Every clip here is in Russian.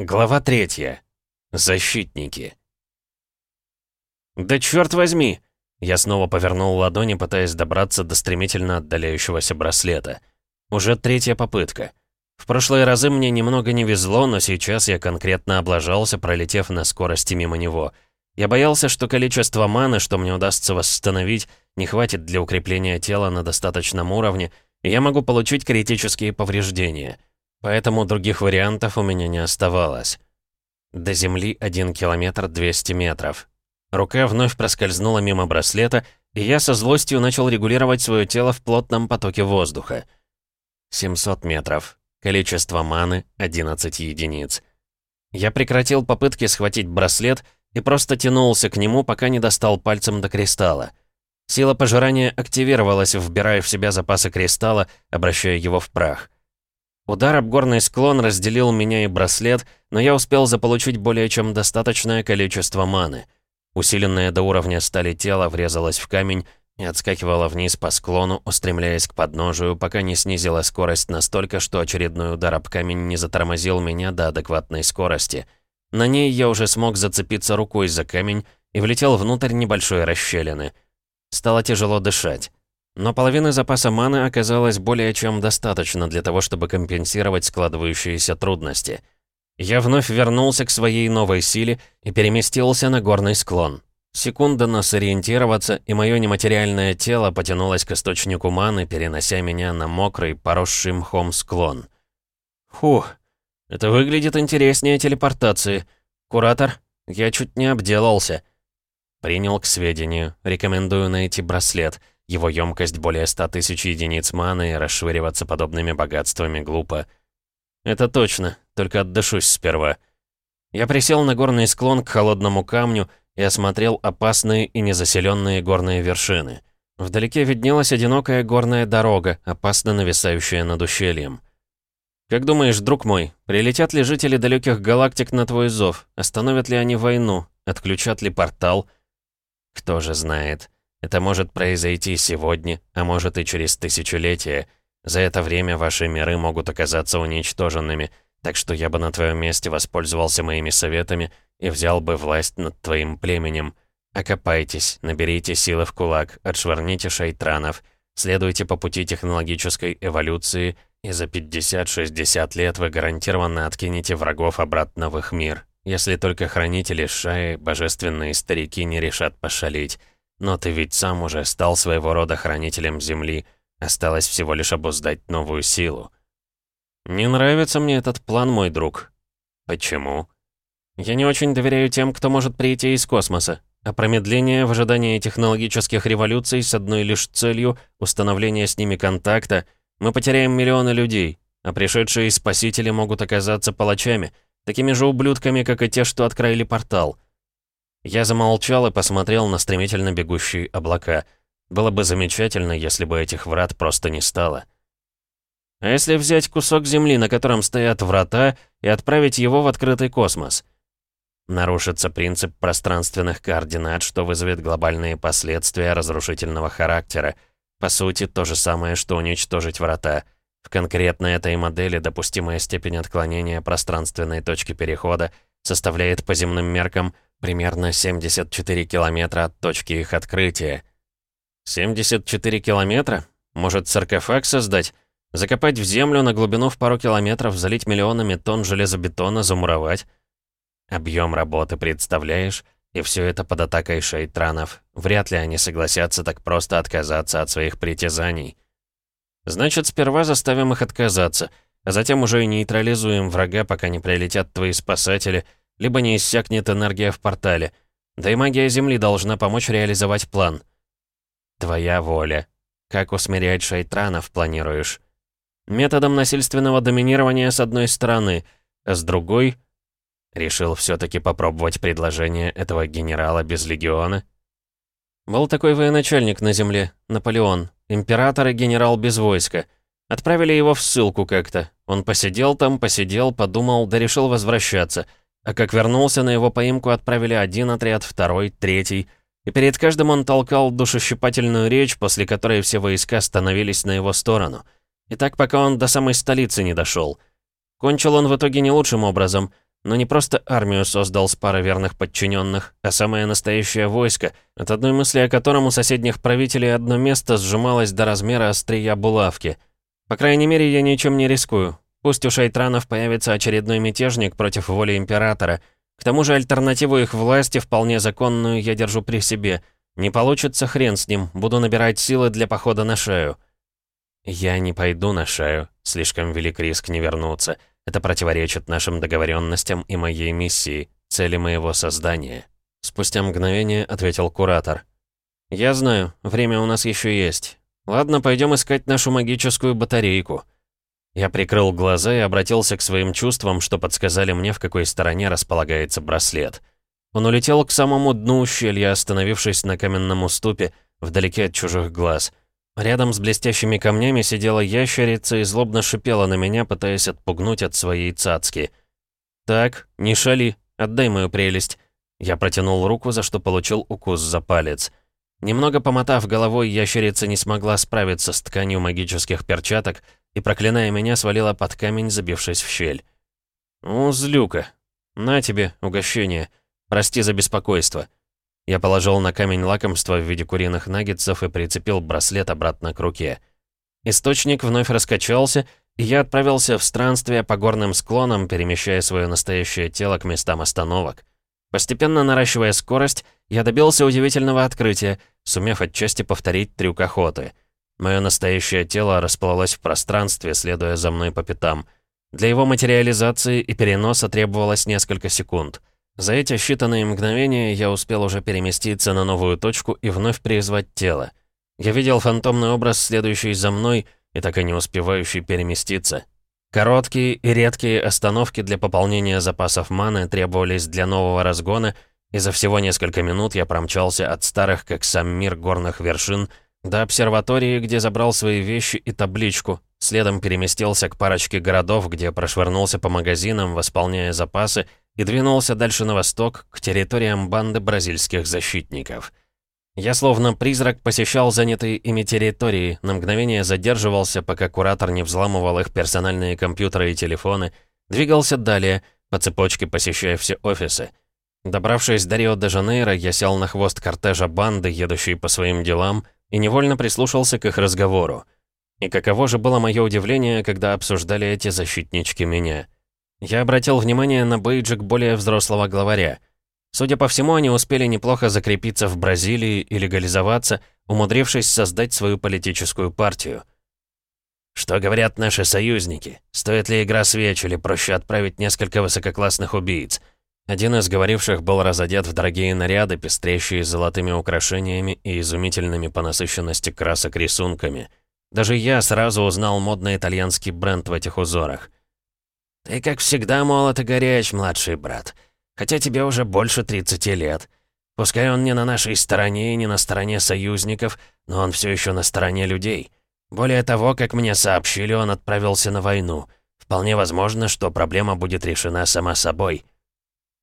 Глава третья. Защитники. «Да черт возьми!» Я снова повернул ладони, пытаясь добраться до стремительно отдаляющегося браслета. Уже третья попытка. В прошлые разы мне немного не везло, но сейчас я конкретно облажался, пролетев на скорости мимо него. Я боялся, что количество маны, что мне удастся восстановить, не хватит для укрепления тела на достаточном уровне, и я могу получить критические повреждения. Поэтому других вариантов у меня не оставалось. До земли 1 километр 200 метров. Рука вновь проскользнула мимо браслета, и я со злостью начал регулировать свое тело в плотном потоке воздуха. 700 метров. Количество маны — 11 единиц. Я прекратил попытки схватить браслет и просто тянулся к нему, пока не достал пальцем до кристалла. Сила пожирания активировалась, вбирая в себя запасы кристалла, обращая его в прах. Удар об горный склон разделил меня и браслет, но я успел заполучить более чем достаточное количество маны. Усиленное до уровня стали тело врезалось в камень и отскакивало вниз по склону, устремляясь к подножию, пока не снизила скорость настолько, что очередной удар об камень не затормозил меня до адекватной скорости. На ней я уже смог зацепиться рукой за камень и влетел внутрь небольшой расщелины. Стало тяжело дышать. Но половины запаса маны оказалось более чем достаточно для того, чтобы компенсировать складывающиеся трудности. Я вновь вернулся к своей новой силе и переместился на горный склон. Секунда на сориентироваться, и мое нематериальное тело потянулось к источнику маны, перенося меня на мокрый, поросший мхом склон. Фух, это выглядит интереснее телепортации. Куратор, я чуть не обделался. Принял к сведению. Рекомендую найти браслет — его емкость более ста тысяч единиц маны, и расшвыриваться подобными богатствами глупо. Это точно, только отдышусь сперва. Я присел на горный склон к холодному камню и осмотрел опасные и незаселенные горные вершины. Вдалеке виднелась одинокая горная дорога, опасно нависающая над ущельем. «Как думаешь, друг мой, прилетят ли жители далеких галактик на твой зов? Остановят ли они войну? Отключат ли портал?» «Кто же знает?» Это может произойти сегодня, а может и через тысячелетия. За это время ваши миры могут оказаться уничтоженными, так что я бы на твоем месте воспользовался моими советами и взял бы власть над твоим племенем. Окопайтесь, наберите силы в кулак, отшвырните шайтранов, следуйте по пути технологической эволюции, и за 50-60 лет вы гарантированно откинете врагов обратно в их мир, если только хранители Шаи, божественные старики, не решат пошалить. Но ты ведь сам уже стал своего рода хранителем Земли. Осталось всего лишь обуздать новую силу. Не нравится мне этот план, мой друг. Почему? Я не очень доверяю тем, кто может прийти из космоса. А промедление в ожидании технологических революций с одной лишь целью — установления с ними контакта — мы потеряем миллионы людей, а пришедшие спасители могут оказаться палачами, такими же ублюдками, как и те, что открыли портал — я замолчал и посмотрел на стремительно бегущие облака. Было бы замечательно, если бы этих врат просто не стало. А если взять кусок земли, на котором стоят врата, и отправить его в открытый космос? Нарушится принцип пространственных координат, что вызовет глобальные последствия разрушительного характера. По сути, то же самое, что уничтожить врата. В конкретно этой модели допустимая степень отклонения пространственной точки перехода составляет по земным меркам – Примерно 74 километра от точки их открытия. 74 километра? Может, саркофаг создать? Закопать в землю на глубину в пару километров, залить миллионами тонн железобетона, замуровать? Объем работы, представляешь? И все это под атакой шейтранов. Вряд ли они согласятся так просто отказаться от своих притязаний. Значит, сперва заставим их отказаться, а затем уже и нейтрализуем врага, пока не прилетят твои спасатели — либо не иссякнет энергия в портале. Да и магия Земли должна помочь реализовать план. Твоя воля. Как усмирять шайтранов планируешь? Методом насильственного доминирования с одной стороны, а с другой... Решил все-таки попробовать предложение этого генерала без легиона? Был такой военачальник на земле, Наполеон, император и генерал без войска. Отправили его в ссылку как-то. Он посидел там, посидел, подумал, да решил возвращаться — а как вернулся, на его поимку отправили один отряд, второй, третий. И перед каждым он толкал душещипательную речь, после которой все войска становились на его сторону. И так, пока он до самой столицы не дошел. Кончил он в итоге не лучшим образом. но не просто армию создал с пары верных подчиненных, а самое настоящее войско, от одной мысли о котором у соседних правителей одно место сжималось до размера острия булавки. По крайней мере, я ничем не рискую. Пусть у шайтранов появится очередной мятежник против воли императора. К тому же альтернативу их власти, вполне законную, я держу при себе. Не получится хрен с ним, буду набирать силы для похода на шею. Я не пойду на шею, слишком велик риск не вернуться. Это противоречит нашим договоренностям и моей миссии, цели моего создания. Спустя мгновение ответил куратор. «Я знаю, время у нас еще есть. Ладно, пойдем искать нашу магическую батарейку». Я прикрыл глаза и обратился к своим чувствам, что подсказали мне, в какой стороне располагается браслет. Он улетел к самому дну ущелья, остановившись на каменном уступе, вдалеке от чужих глаз — Рядом с блестящими камнями сидела ящерица и злобно шипела на меня, пытаясь отпугнуть от своей цацки. «Так, не шали, отдай мою прелесть». Я протянул руку, за что получил укус за палец. Немного помотав головой, ящерица не смогла справиться с тканью магических перчаток и, проклиная меня, свалила под камень, забившись в щель. «У, злюка! На тебе, угощение. Прости за беспокойство». Я положил на камень лакомство в виде куриных наггетсов и прицепил браслет обратно к руке. Источник вновь раскачался, и я отправился в странствие по горным склонам, перемещая свое настоящее тело к местам остановок. Постепенно наращивая скорость, я добился удивительного открытия, сумев отчасти повторить трюк охоты. Мое настоящее тело расплылось в пространстве, следуя за мной по пятам. Для его материализации и переноса требовалось несколько секунд — за эти считанные мгновения я успел уже переместиться на новую точку и вновь призвать тело. Я видел фантомный образ, следующий за мной и так и не успевающий переместиться. Короткие и редкие остановки для пополнения запасов маны требовались для нового разгона, и за всего несколько минут я промчался от старых, как сам мир, горных вершин до обсерватории, где забрал свои вещи и табличку, следом переместился к парочке городов, где прошвырнулся по магазинам, восполняя запасы, и двинулся дальше на восток, к территориям банды бразильских защитников. Я словно призрак посещал занятые ими территории, на мгновение задерживался, пока куратор не взламывал их персональные компьютеры и телефоны, двигался далее, по цепочке посещая все офисы. Добравшись до Рио-де-Жанейро, я сел на хвост кортежа банды, едущей по своим делам, и невольно прислушался к их разговору. И каково же было мое удивление, когда обсуждали эти защитнички меня — я обратил внимание на бейджик более взрослого главаря. Судя по всему, они успели неплохо закрепиться в Бразилии и легализоваться, умудрившись создать свою политическую партию. Что говорят наши союзники? Стоит ли игра свеч или проще отправить несколько высококлассных убийц? Один из говоривших был разодет в дорогие наряды, пестрящие золотыми украшениями и изумительными по насыщенности красок рисунками. Даже я сразу узнал модный итальянский бренд в этих узорах. «Ты, как всегда, молод и горяч, младший брат. Хотя тебе уже больше 30 лет. Пускай он не на нашей стороне и не на стороне союзников, но он все еще на стороне людей. Более того, как мне сообщили, он отправился на войну. Вполне возможно, что проблема будет решена сама собой».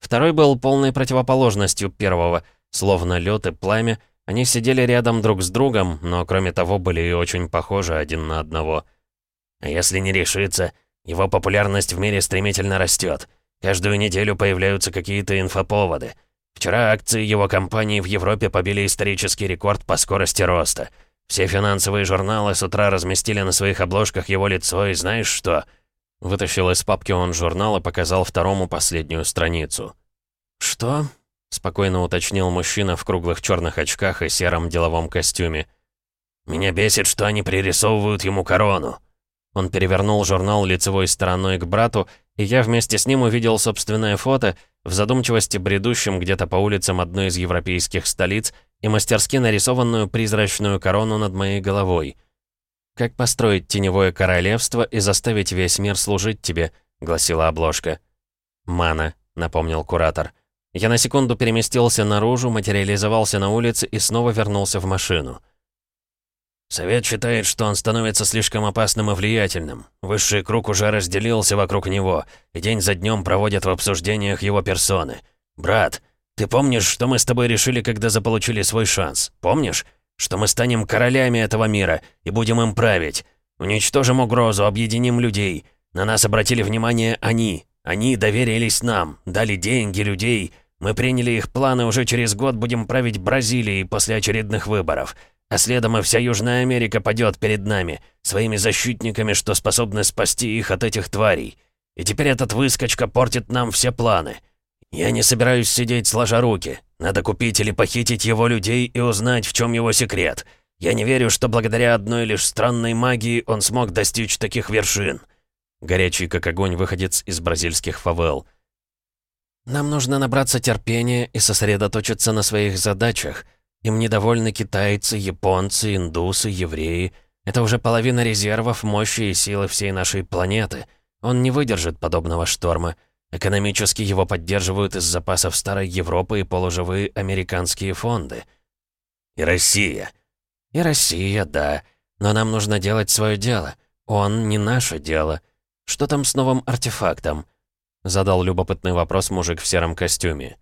Второй был полной противоположностью первого. Словно лед и пламя, они сидели рядом друг с другом, но кроме того были и очень похожи один на одного. «А если не решиться, его популярность в мире стремительно растет. Каждую неделю появляются какие-то инфоповоды. Вчера акции его компании в Европе побили исторический рекорд по скорости роста. Все финансовые журналы с утра разместили на своих обложках его лицо, и знаешь что? Вытащил из папки он журнал и показал второму последнюю страницу. «Что?» — спокойно уточнил мужчина в круглых черных очках и сером деловом костюме. «Меня бесит, что они пририсовывают ему корону», он перевернул журнал лицевой стороной к брату, и я вместе с ним увидел собственное фото, в задумчивости бредущем где-то по улицам одной из европейских столиц и мастерски нарисованную призрачную корону над моей головой. «Как построить теневое королевство и заставить весь мир служить тебе», — гласила обложка. «Мана», — напомнил куратор. Я на секунду переместился наружу, материализовался на улице и снова вернулся в машину. Совет считает, что он становится слишком опасным и влиятельным. Высший круг уже разделился вокруг него, и день за днем проводят в обсуждениях его персоны. Брат, ты помнишь, что мы с тобой решили, когда заполучили свой шанс? Помнишь? Что мы станем королями этого мира и будем им править. Уничтожим угрозу, объединим людей. На нас обратили внимание они, Они доверились нам, дали деньги, людей. Мы приняли их планы, уже через год будем править Бразилией после очередных выборов. А следом и вся Южная Америка падет перед нами, своими защитниками, что способны спасти их от этих тварей. И теперь этот выскочка портит нам все планы. Я не собираюсь сидеть сложа руки. Надо купить или похитить его людей и узнать, в чем его секрет. Я не верю, что благодаря одной лишь странной магии он смог достичь таких вершин. Горячий, как огонь, выходец из бразильских фавел. Нам нужно набраться терпения и сосредоточиться на своих задачах — им недовольны китайцы, японцы, индусы, евреи. Это уже половина резервов, мощи и силы всей нашей планеты. Он не выдержит подобного шторма. Экономически его поддерживают из запасов Старой Европы и полуживые американские фонды. И Россия. И Россия, да. Но нам нужно делать свое дело. Он не наше дело. Что там с новым артефактом? Задал любопытный вопрос мужик в сером костюме.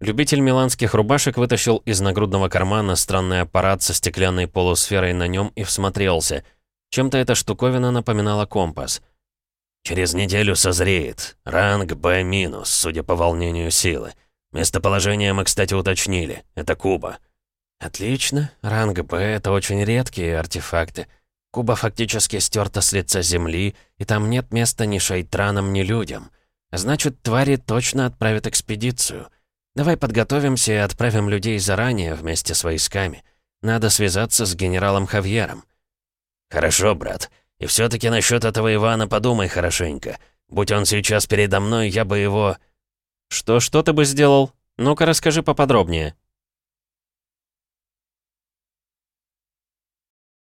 Любитель миланских рубашек вытащил из нагрудного кармана странный аппарат со стеклянной полусферой на нем и всмотрелся. Чем-то эта штуковина напоминала компас. «Через неделю созреет. Ранг Б-, судя по волнению силы. Местоположение мы, кстати, уточнили. Это Куба». «Отлично. Ранг Б — это очень редкие артефакты. Куба фактически стерта с лица Земли, и там нет места ни шайтранам, ни людям. Значит, твари точно отправят экспедицию». Давай подготовимся и отправим людей заранее вместе с войсками. Надо связаться с генералом Хавьером». «Хорошо, брат. И все таки насчет этого Ивана подумай хорошенько. Будь он сейчас передо мной, я бы его...» «Что, что ты бы сделал? Ну-ка расскажи поподробнее».